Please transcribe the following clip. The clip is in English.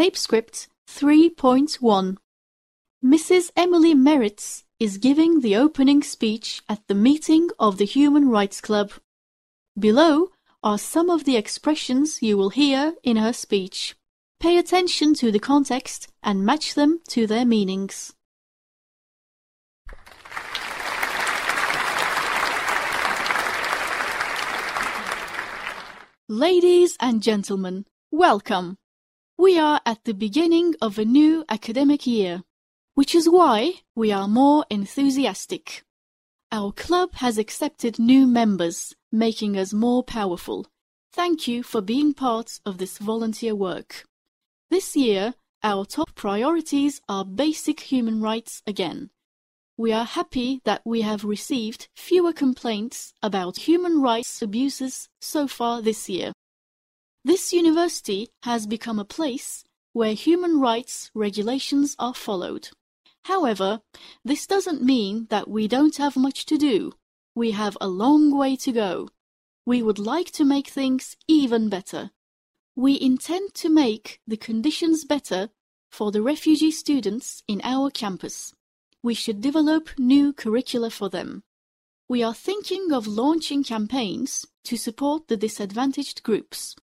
Tape Script 3.1 Mrs. Emily Merritts is giving the opening speech at the meeting of the Human Rights Club. Below are some of the expressions you will hear in her speech. Pay attention to the context and match them to their meanings. Ladies and gentlemen, welcome. We are at the beginning of a new academic year, which is why we are more enthusiastic. Our club has accepted new members, making us more powerful. Thank you for being part of this volunteer work. This year, our top priorities are basic human rights again. We are happy that we have received fewer complaints about human rights abuses so far this year. This university has become a place where human rights regulations are followed. However, this doesn't mean that we don't have much to do. We have a long way to go. We would like to make things even better. We intend to make the conditions better for the refugee students in our campus we should develop new curricula for them. We are thinking of launching campaigns to support the disadvantaged groups.